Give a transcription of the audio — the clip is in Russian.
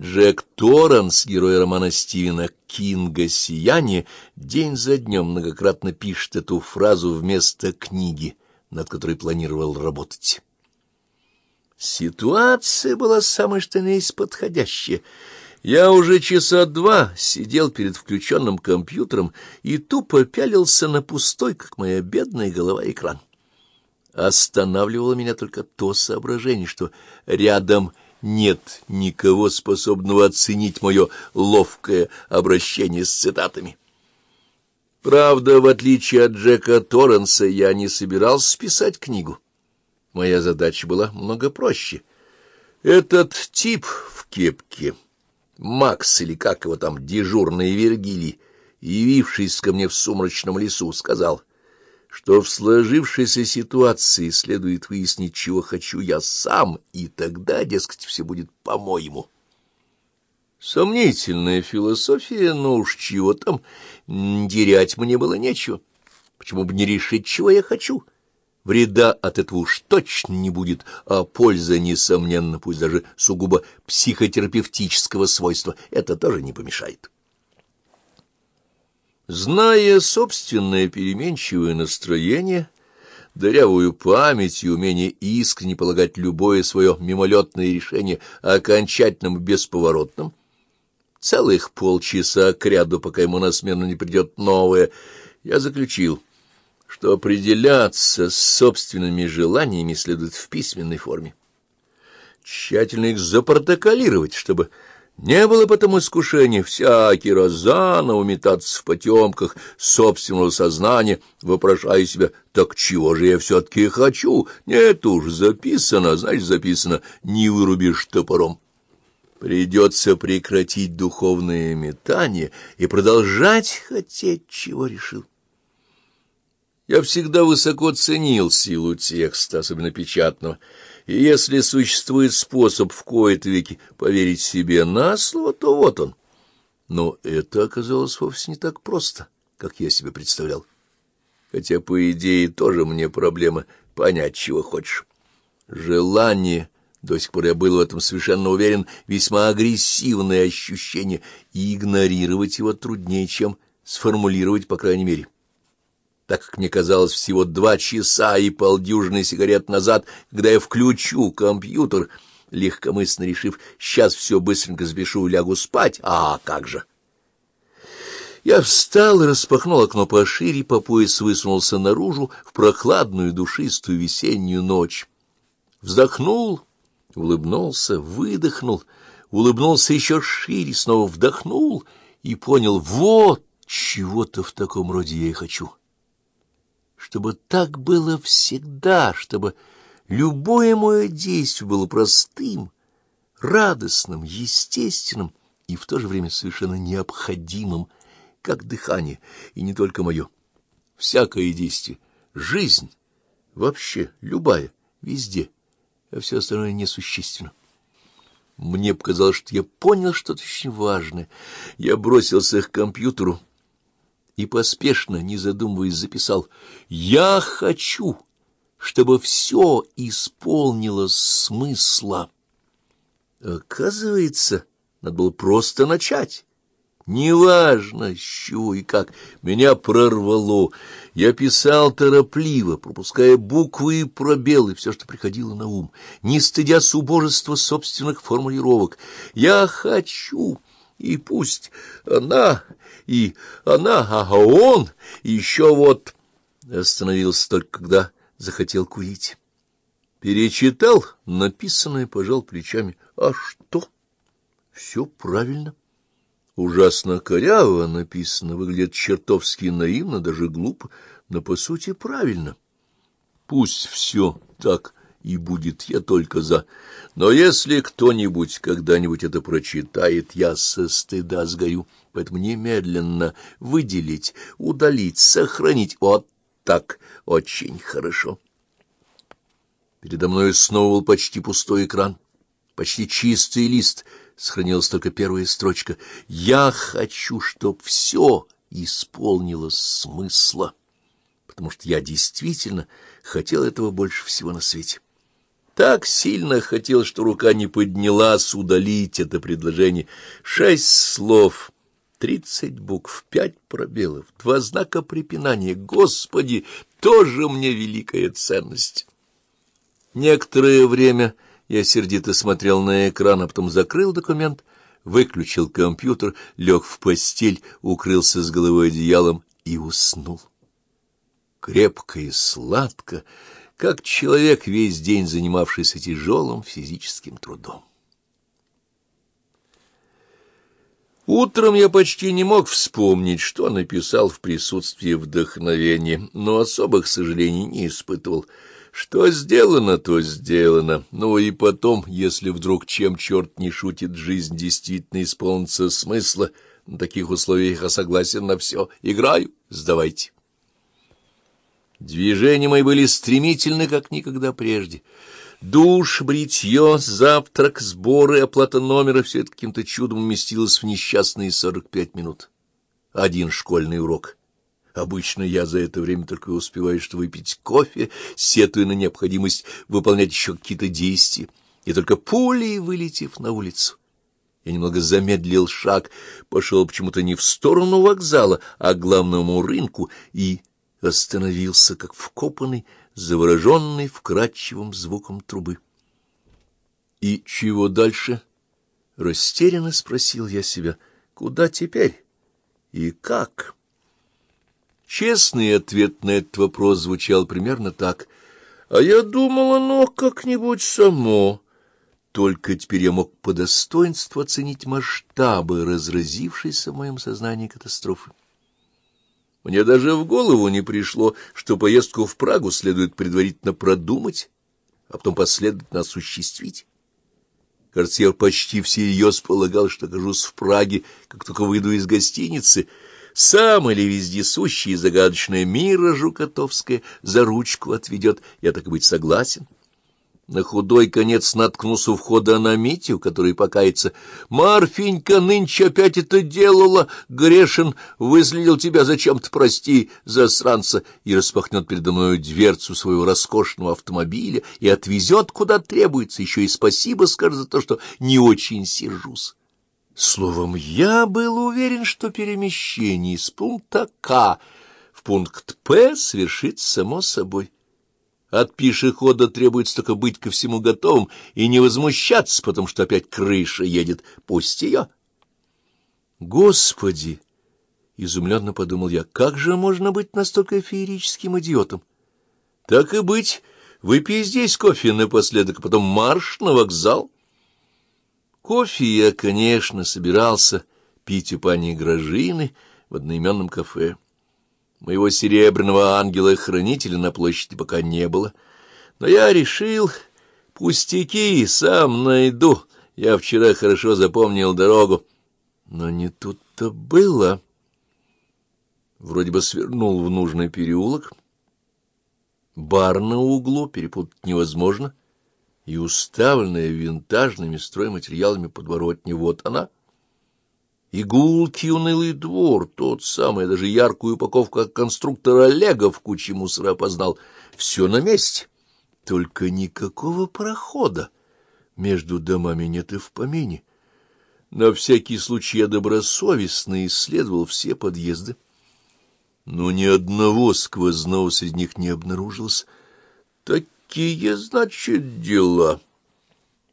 Джек Торренс, герой романа Стивена Кинга «Сияние», день за днем многократно пишет эту фразу вместо книги, над которой планировал работать. Ситуация была самой что ни есть подходящая. Я уже часа два сидел перед включенным компьютером и тупо пялился на пустой, как моя бедная голова, экран. Останавливало меня только то соображение, что рядом нет никого, способного оценить мое ловкое обращение с цитатами. Правда, в отличие от Джека Торренса, я не собирался писать книгу. Моя задача была много проще. Этот тип в кепке, Макс или как его там, дежурный Вергилий, явившись ко мне в сумрачном лесу, сказал — что в сложившейся ситуации следует выяснить, чего хочу я сам, и тогда, дескать, все будет по-моему. Сомнительная философия, но уж чего там, терять мне было нечего. Почему бы не решить, чего я хочу? Вреда от этого уж точно не будет, а польза, несомненно, пусть даже сугубо психотерапевтического свойства, это тоже не помешает. Зная собственное переменчивое настроение, дырявую память и умение искренне полагать любое свое мимолетное решение окончательным и бесповоротным, целых полчаса к ряду, пока ему на смену не придет новое, я заключил, что определяться с собственными желаниями следует в письменной форме. Тщательно их запротоколировать, чтобы не было потом искушения всякий раз заново метаться в потемках собственного сознания, вопрошая себя, так чего же я все-таки хочу? Нет уж, записано, значит, записано, не вырубишь топором. Придется прекратить духовное метание и продолжать хотеть, чего решил. Я всегда высоко ценил силу текста, особенно печатного, и если существует способ в кои-то веки поверить себе на слово, то вот он. Но это оказалось вовсе не так просто, как я себе представлял. Хотя, по идее, тоже мне проблема понять, чего хочешь. Желание, до сих пор я был в этом совершенно уверен, весьма агрессивное ощущение, и игнорировать его труднее, чем сформулировать, по крайней мере так как мне казалось всего два часа и полдюжины сигарет назад, когда я включу компьютер, легкомысленно решив, сейчас все быстренько запишу и лягу спать, а как же? Я встал и распахнул окно пошире, по пояс высунулся наружу в прохладную душистую весеннюю ночь. Вздохнул, улыбнулся, выдохнул, улыбнулся еще шире, снова вдохнул и понял, вот чего-то в таком роде я и хочу чтобы так было всегда, чтобы любое мое действие было простым, радостным, естественным и в то же время совершенно необходимым, как дыхание, и не только мое. Всякое действие, жизнь, вообще любая, везде, а все остальное несущественно. Мне показалось, что я понял что-то очень важное. Я бросился к компьютеру, и поспешно, не задумываясь, записал «Я хочу, чтобы все исполнило смысла». Оказывается, надо было просто начать. Неважно, с чего и как, меня прорвало. Я писал торопливо, пропуская буквы и пробелы, все, что приходило на ум, не стыдясь убожества собственных формулировок. «Я хочу...» И пусть она, и она, а он, еще вот... Остановился только, когда захотел курить. Перечитал написанное, пожал плечами. А что? Все правильно. Ужасно коряво написано, выглядит чертовски наивно, даже глупо, но по сути правильно. Пусть все так и будет я только за. Но если кто-нибудь когда-нибудь это прочитает, я со стыда сгорю. Поэтому немедленно выделить, удалить, сохранить. Вот так очень хорошо. Передо мной снова был почти пустой экран, почти чистый лист. Сохранилась только первая строчка. «Я хочу, чтоб все исполнило смысла» потому что я действительно хотел этого больше всего на свете. Так сильно хотел, что рука не поднялась удалить это предложение. Шесть слов, тридцать букв, пять пробелов, два знака препинания. Господи, тоже мне великая ценность. Некоторое время я сердито смотрел на экран, а потом закрыл документ, выключил компьютер, лег в постель, укрылся с головой одеялом и уснул. Крепко и сладко, как человек, весь день занимавшийся тяжелым физическим трудом. Утром я почти не мог вспомнить, что написал в присутствии вдохновения, но особых сожалений не испытывал. Что сделано, то сделано. Ну и потом, если вдруг чем черт не шутит, жизнь действительно исполнится смысла, на таких условиях я согласен на все. Играю, сдавайте. Движения мои были стремительны, как никогда прежде. Душ, бритье, завтрак, сборы, оплата номера — все это каким-то чудом уместилось в несчастные сорок пять минут. Один школьный урок. Обычно я за это время только успеваю что выпить кофе, сетуя на необходимость выполнять еще какие-то действия, и только пулей вылетев на улицу. Я немного замедлил шаг, пошел почему-то не в сторону вокзала, а к главному рынку, и остановился, как вкопанный, завороженный вкрадчивым звуком трубы. — И чего дальше? — растерянно спросил я себя. — Куда теперь? И как? Честный ответ на этот вопрос звучал примерно так. — А я думал, оно как-нибудь само. Только теперь я мог по достоинству оценить масштабы разразившейся в моем сознании катастрофы. Мне даже в голову не пришло, что поездку в Прагу следует предварительно продумать, а потом последовательно осуществить. Кажется, почти всерьез полагал, что окажусь в Праге, как только выйду из гостиницы. Сам или вездесущий загадочная Мира Жукотовская за ручку отведет, я так и быть согласен. На худой конец наткнулся у входа на Митю, который покается. «Марфенька нынче опять это делала! Грешин выследил тебя зачем-то, прости, засранца!» И распахнет передо мною дверцу своего роскошного автомобиля и отвезет куда требуется, еще и спасибо скажет за то, что не очень сержусь. Словом, я был уверен, что перемещение из пункта К в пункт П свершится само собой. От пешехода требуется только быть ко всему готовым и не возмущаться, потому что опять крыша едет. Пусть ее. Господи! Изумленно подумал я, как же можно быть настолько феерическим идиотом? Так и быть, выпей здесь кофе напоследок, а потом марш на вокзал. Кофе я, конечно, собирался пить у пани Грожины в одноименном кафе. Моего серебряного ангела-хранителя на площади пока не было. Но я решил, пустяки, сам найду. Я вчера хорошо запомнил дорогу. Но не тут-то было. Вроде бы свернул в нужный переулок. Бар на углу перепутать невозможно. И уставленная винтажными стройматериалами подворотни, вот она — Игулкий унылый двор, тот самый, даже яркую упаковку от конструктора Лего в куче мусора опознал. Все на месте, только никакого прохода. Между домами нет и в помине. На всякий случай я добросовестно исследовал все подъезды. Но ни одного сквозного среди них не обнаружилось. Такие, значит, дела...